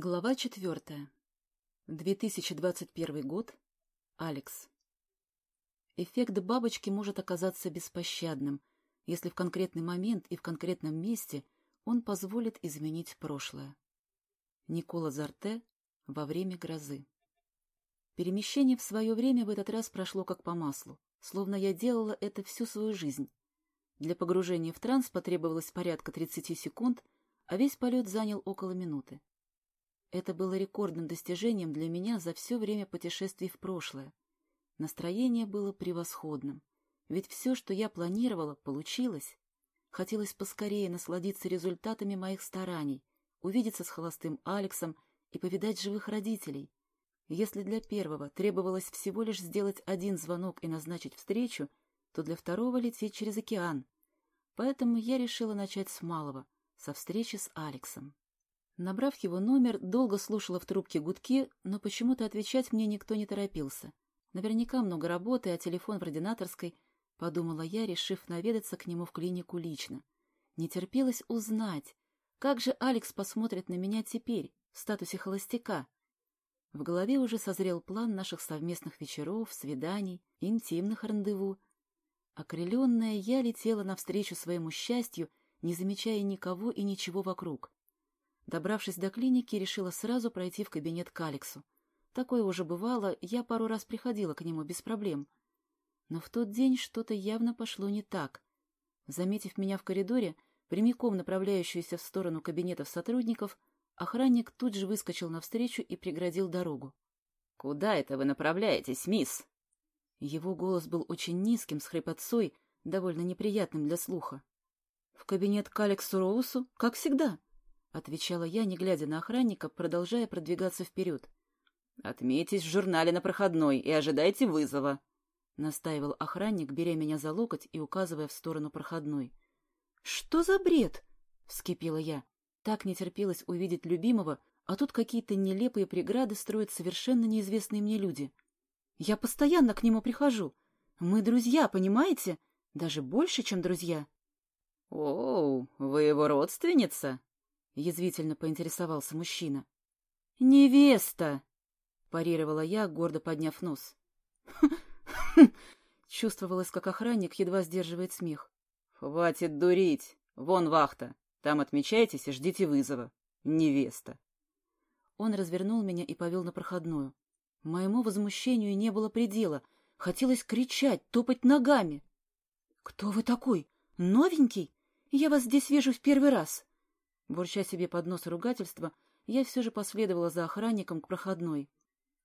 Глава четвертая. 2021 год. Алекс. Эффект бабочки может оказаться беспощадным, если в конкретный момент и в конкретном месте он позволит изменить прошлое. Никола Зарте во время грозы. Перемещение в свое время в этот раз прошло как по маслу, словно я делала это всю свою жизнь. Для погружения в транс потребовалось порядка 30 секунд, а весь полет занял около минуты. Это было рекордным достижением для меня за все время путешествий в прошлое. Настроение было превосходным, ведь все, что я планировала, получилось. Хотелось поскорее насладиться результатами моих стараний, увидеться с холостым Алексом и повидать живых родителей. Если для первого требовалось всего лишь сделать один звонок и назначить встречу, то для второго лететь через океан. Поэтому я решила начать с малого, со встречи с Алексом. Набрав его номер, долго слушала в трубке гудки, но почему-то отвечать мне никто не торопился. Наверняка много работы, а телефон в ординаторской, — подумала я, решив наведаться к нему в клинику лично. Не терпелось узнать, как же Алекс посмотрит на меня теперь, в статусе холостяка. В голове уже созрел план наших совместных вечеров, свиданий, интимных рандеву. Окрыленная, я летела навстречу своему счастью, не замечая никого и ничего вокруг. Добравшись до клиники, решила сразу пройти в кабинет к Алексу. Такое уже бывало, я пару раз приходила к нему без проблем. Но в тот день что-то явно пошло не так. Заметив меня в коридоре, прямиком направляющуюся в сторону кабинетов сотрудников, охранник тут же выскочил навстречу и преградил дорогу. — Куда это вы направляетесь, мисс? Его голос был очень низким, с хрипотцой, довольно неприятным для слуха. — В кабинет к Алексу Роусу, как всегда, — отвечала я, не глядя на охранника, продолжая продвигаться вперед. — Отметьтесь в журнале на проходной и ожидайте вызова, — настаивал охранник, беря меня за локоть и указывая в сторону проходной. — Что за бред? — вскипела я. Так не терпелось увидеть любимого, а тут какие-то нелепые преграды строят совершенно неизвестные мне люди. Я постоянно к нему прихожу. Мы друзья, понимаете? Даже больше, чем друзья. — Оу, вы его родственница? — язвительно поинтересовался мужчина. «Невеста!» — парировала я, гордо подняв нос. Чувствовалось, как охранник едва сдерживает смех. «Хватит дурить! Вон вахта! Там отмечайтесь и ждите вызова. Невеста!» Он развернул меня и повел на проходную. Моему возмущению не было предела. Хотелось кричать, топать ногами. «Кто вы такой? Новенький? Я вас здесь вижу в первый раз!» Бурча себе под нос ругательства, я все же последовала за охранником к проходной.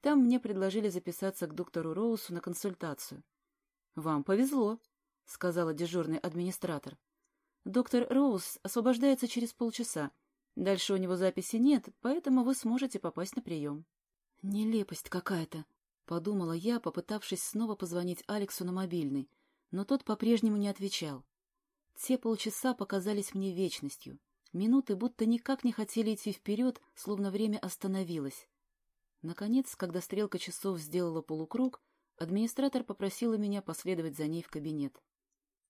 Там мне предложили записаться к доктору Роусу на консультацию. — Вам повезло, — сказала дежурный администратор. — Доктор Роуз освобождается через полчаса. Дальше у него записи нет, поэтому вы сможете попасть на прием. — Нелепость какая-то, — подумала я, попытавшись снова позвонить Алексу на мобильный, но тот по-прежнему не отвечал. Те полчаса показались мне вечностью. Минуты будто никак не хотели идти вперед, словно время остановилось. Наконец, когда стрелка часов сделала полукруг, администратор попросила меня последовать за ней в кабинет.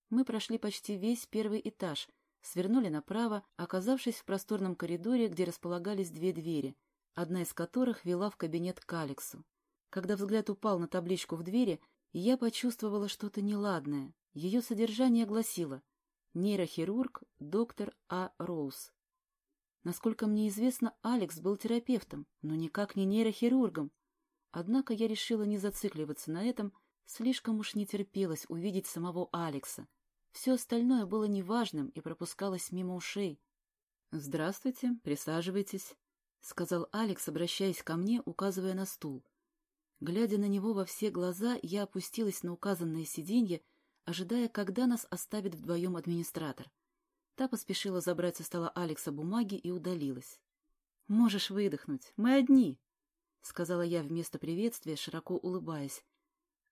Мы прошли почти весь первый этаж, свернули направо, оказавшись в просторном коридоре, где располагались две двери, одна из которых вела в кабинет к Алексу. Когда взгляд упал на табличку в двери, я почувствовала что-то неладное. Ее содержание гласило Нейрохирург доктор А. Роуз. Насколько мне известно, Алекс был терапевтом, но никак не нейрохирургом. Однако я решила не зацикливаться на этом, слишком уж не терпелось увидеть самого Алекса. Все остальное было неважным и пропускалось мимо ушей. — Здравствуйте, присаживайтесь, — сказал Алекс, обращаясь ко мне, указывая на стул. Глядя на него во все глаза, я опустилась на указанное сиденье, ожидая, когда нас оставит вдвоем администратор. Та поспешила забрать со стола Алекса бумаги и удалилась. — Можешь выдохнуть, мы одни, — сказала я вместо приветствия, широко улыбаясь.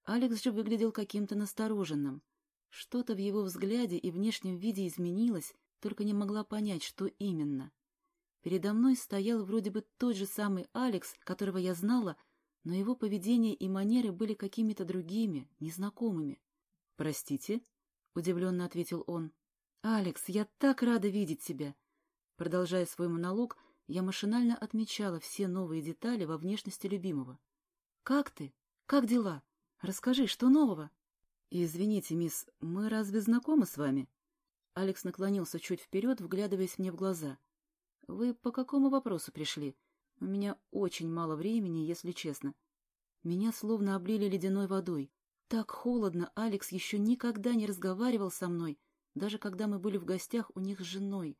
Алекс же выглядел каким-то настороженным. Что-то в его взгляде и внешнем виде изменилось, только не могла понять, что именно. Передо мной стоял вроде бы тот же самый Алекс, которого я знала, но его поведение и манеры были какими-то другими, незнакомыми. «Простите?» — удивленно ответил он. «Алекс, я так рада видеть тебя!» Продолжая свой монолог, я машинально отмечала все новые детали во внешности любимого. «Как ты? Как дела? Расскажи, что нового?» «Извините, мисс, мы разве знакомы с вами?» Алекс наклонился чуть вперед, вглядываясь мне в глаза. «Вы по какому вопросу пришли? У меня очень мало времени, если честно. Меня словно облили ледяной водой. Так холодно Алекс еще никогда не разговаривал со мной, даже когда мы были в гостях у них с женой.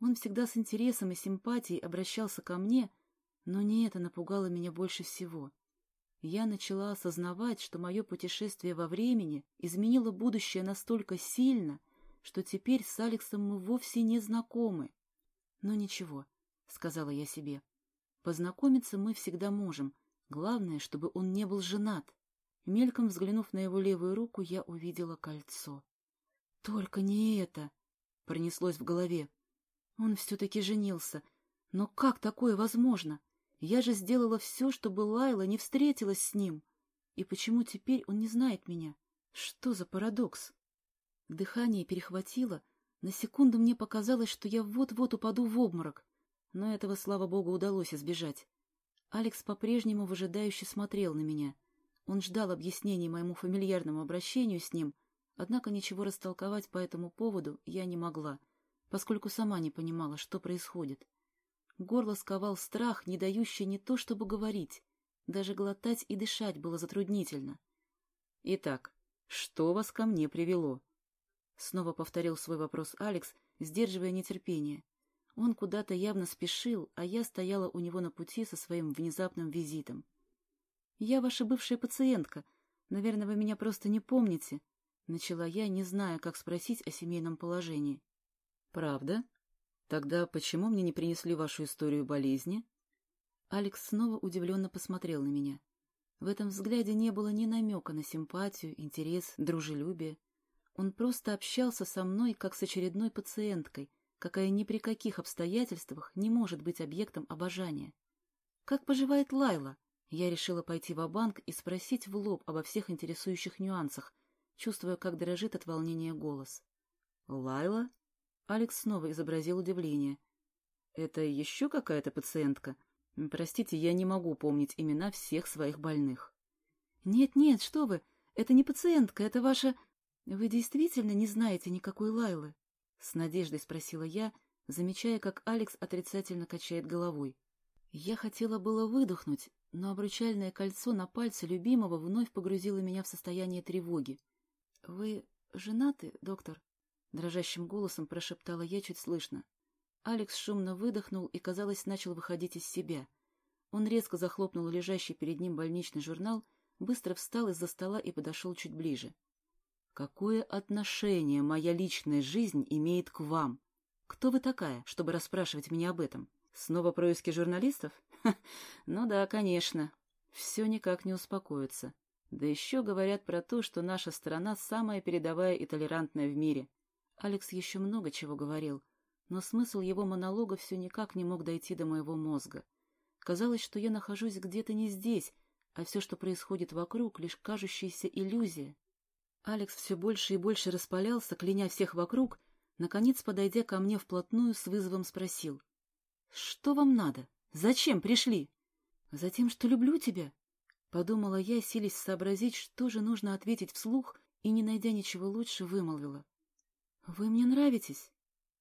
Он всегда с интересом и симпатией обращался ко мне, но не это напугало меня больше всего. Я начала осознавать, что мое путешествие во времени изменило будущее настолько сильно, что теперь с Алексом мы вовсе не знакомы. Но ничего, — сказала я себе, — познакомиться мы всегда можем, главное, чтобы он не был женат. Мельком взглянув на его левую руку, я увидела кольцо. «Только не это!» — пронеслось в голове. Он все-таки женился. Но как такое возможно? Я же сделала все, чтобы Лайла не встретилась с ним. И почему теперь он не знает меня? Что за парадокс? Дыхание перехватило. На секунду мне показалось, что я вот-вот упаду в обморок. Но этого, слава богу, удалось избежать. Алекс по-прежнему выжидающе смотрел на меня. Он ждал объяснений моему фамильярному обращению с ним, однако ничего растолковать по этому поводу я не могла — поскольку сама не понимала, что происходит. Горло сковал страх, не дающий не то чтобы говорить, даже глотать и дышать было затруднительно. «Итак, что вас ко мне привело?» Снова повторил свой вопрос Алекс, сдерживая нетерпение. Он куда-то явно спешил, а я стояла у него на пути со своим внезапным визитом. «Я ваша бывшая пациентка. Наверное, вы меня просто не помните», — начала я, не зная, как спросить о семейном положении. «Правда? Тогда почему мне не принесли вашу историю болезни?» Алекс снова удивленно посмотрел на меня. В этом взгляде не было ни намека на симпатию, интерес, дружелюбие. Он просто общался со мной, как с очередной пациенткой, какая ни при каких обстоятельствах не может быть объектом обожания. «Как поживает Лайла?» Я решила пойти в банк и спросить в лоб обо всех интересующих нюансах, чувствуя, как дрожит от волнения голос. «Лайла?» Алекс снова изобразил удивление. «Это еще какая-то пациентка? Простите, я не могу помнить имена всех своих больных». «Нет-нет, что вы! Это не пациентка, это ваша... Вы действительно не знаете никакой Лайлы?» С надеждой спросила я, замечая, как Алекс отрицательно качает головой. Я хотела было выдохнуть, но обручальное кольцо на пальце любимого вновь погрузило меня в состояние тревоги. «Вы женаты, доктор?» Дрожащим голосом прошептала я чуть слышно. Алекс шумно выдохнул и, казалось, начал выходить из себя. Он резко захлопнул лежащий перед ним больничный журнал, быстро встал из-за стола и подошел чуть ближе. «Какое отношение моя личная жизнь имеет к вам? Кто вы такая, чтобы расспрашивать меня об этом? Снова происки журналистов? Ха, ну да, конечно. Все никак не успокоится. Да еще говорят про то, что наша страна самая передовая и толерантная в мире. Алекс еще много чего говорил, но смысл его монолога все никак не мог дойти до моего мозга. Казалось, что я нахожусь где-то не здесь, а все, что происходит вокруг, лишь кажущаяся иллюзия. Алекс все больше и больше распалялся, кляня всех вокруг, наконец, подойдя ко мне вплотную, с вызовом спросил. — Что вам надо? Зачем пришли? — Затем, что люблю тебя. Подумала я, силясь сообразить, что же нужно ответить вслух, и, не найдя ничего лучше, вымолвила. «Вы мне нравитесь».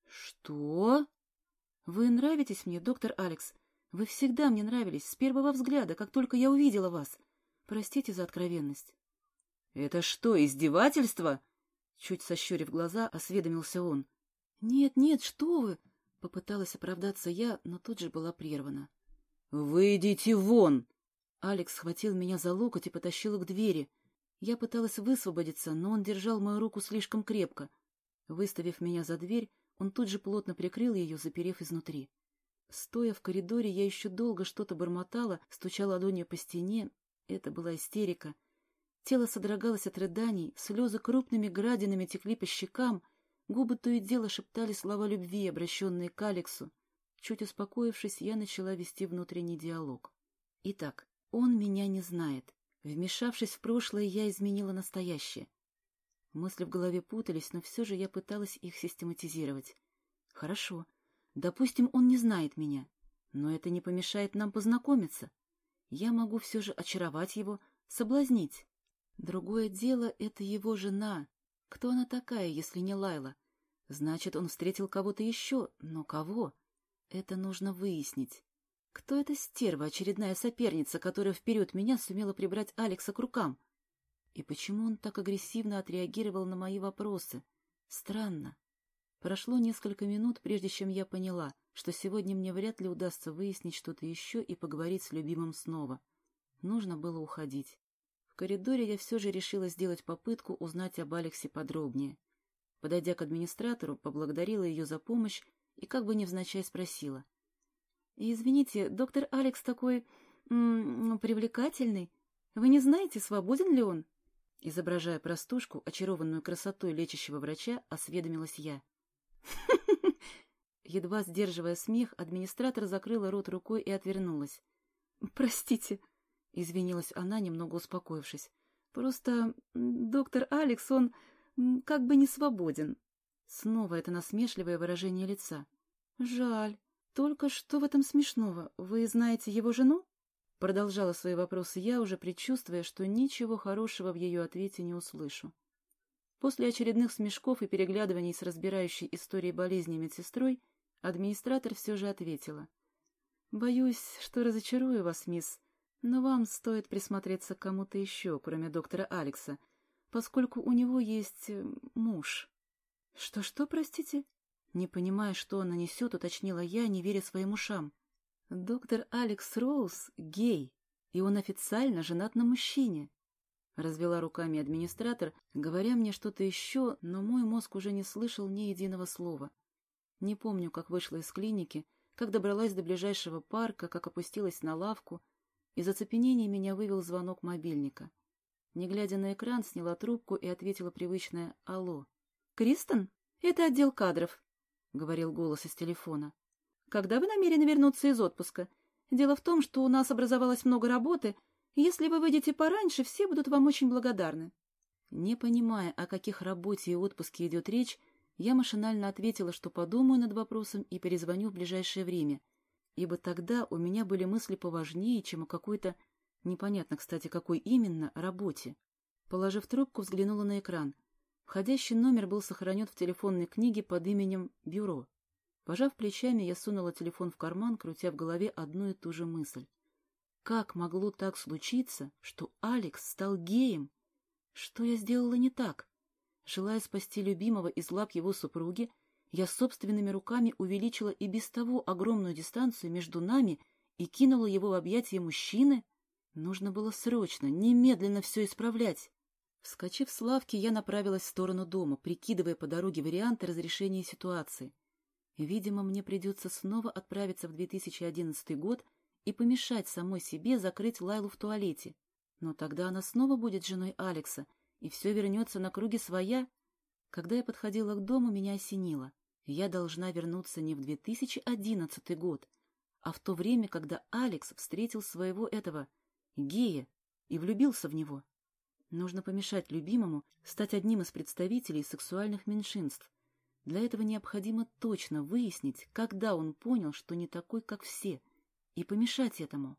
«Что?» «Вы нравитесь мне, доктор Алекс. Вы всегда мне нравились, с первого взгляда, как только я увидела вас. Простите за откровенность». «Это что, издевательство?» Чуть сощурив глаза, осведомился он. «Нет, нет, что вы!» Попыталась оправдаться я, но тут же была прервана. «Выйдите вон!» Алекс схватил меня за локоть и потащил к двери. Я пыталась высвободиться, но он держал мою руку слишком крепко — Выставив меня за дверь, он тут же плотно прикрыл ее, заперев изнутри. Стоя в коридоре, я еще долго что-то бормотала, стучала ладонью по стене. Это была истерика. Тело содрогалось от рыданий, слезы крупными градинами текли по щекам, губы то и дело шептали слова любви, обращенные к Алексу. Чуть успокоившись, я начала вести внутренний диалог. Итак, он меня не знает. Вмешавшись в прошлое, я изменила настоящее. Мысли в голове путались, но все же я пыталась их систематизировать. Хорошо. Допустим, он не знает меня. Но это не помешает нам познакомиться. Я могу все же очаровать его, соблазнить. Другое дело — это его жена. Кто она такая, если не Лайла? Значит, он встретил кого-то еще, но кого? Это нужно выяснить. Кто эта стерва, очередная соперница, которая вперед меня сумела прибрать Алекса к рукам? И почему он так агрессивно отреагировал на мои вопросы? Странно. Прошло несколько минут, прежде чем я поняла, что сегодня мне вряд ли удастся выяснить что-то еще и поговорить с любимым снова. Нужно было уходить. В коридоре я все же решила сделать попытку узнать об Алексе подробнее. Подойдя к администратору, поблагодарила ее за помощь и как бы невзначай спросила. «Извините, доктор Алекс такой... М -м, привлекательный. Вы не знаете, свободен ли он?» Изображая простушку, очарованную красотой лечащего врача, осведомилась я. Едва сдерживая смех, администратор закрыла рот рукой и отвернулась. «Простите», — извинилась она, немного успокоившись. «Просто доктор Алекс, он как бы не свободен». Снова это насмешливое выражение лица. «Жаль. Только что в этом смешного? Вы знаете его жену?» Продолжала свои вопросы я, уже предчувствуя, что ничего хорошего в ее ответе не услышу. После очередных смешков и переглядываний с разбирающей историей болезни медсестрой, администратор все же ответила. «Боюсь, что разочарую вас, мисс, но вам стоит присмотреться к кому-то еще, кроме доктора Алекса, поскольку у него есть э, муж». «Что-что, простите?» Не понимая, что она несет, уточнила я, не веря своим ушам. «Доктор Алекс Роуз гей, и он официально женат на мужчине». Развела руками администратор, говоря мне что-то еще, но мой мозг уже не слышал ни единого слова. Не помню, как вышла из клиники, как добралась до ближайшего парка, как опустилась на лавку. Из оцепенения меня вывел звонок мобильника. Не глядя на экран, сняла трубку и ответила привычное «Алло». «Кристен? Это отдел кадров», — говорил голос из телефона. «Когда вы намерены вернуться из отпуска? Дело в том, что у нас образовалось много работы. Если вы выйдете пораньше, все будут вам очень благодарны». Не понимая, о каких работе и отпуске идет речь, я машинально ответила, что подумаю над вопросом и перезвоню в ближайшее время, ибо тогда у меня были мысли поважнее, чем о какой-то, непонятно, кстати, какой именно, работе. Положив трубку, взглянула на экран. Входящий номер был сохранен в телефонной книге под именем «Бюро». Пожав плечами, я сунула телефон в карман, крутя в голове одну и ту же мысль. Как могло так случиться, что Алекс стал геем? Что я сделала не так? Желая спасти любимого из лап его супруги, я собственными руками увеличила и без того огромную дистанцию между нами и кинула его в объятия мужчины? Нужно было срочно, немедленно все исправлять. Вскочив с лавки, я направилась в сторону дома, прикидывая по дороге варианты разрешения ситуации. Видимо, мне придется снова отправиться в 2011 год и помешать самой себе закрыть Лайлу в туалете. Но тогда она снова будет женой Алекса, и все вернется на круги своя. Когда я подходила к дому, меня осенило. Я должна вернуться не в 2011 год, а в то время, когда Алекс встретил своего этого гея и влюбился в него. Нужно помешать любимому стать одним из представителей сексуальных меньшинств. Для этого необходимо точно выяснить, когда он понял, что не такой, как все, и помешать этому.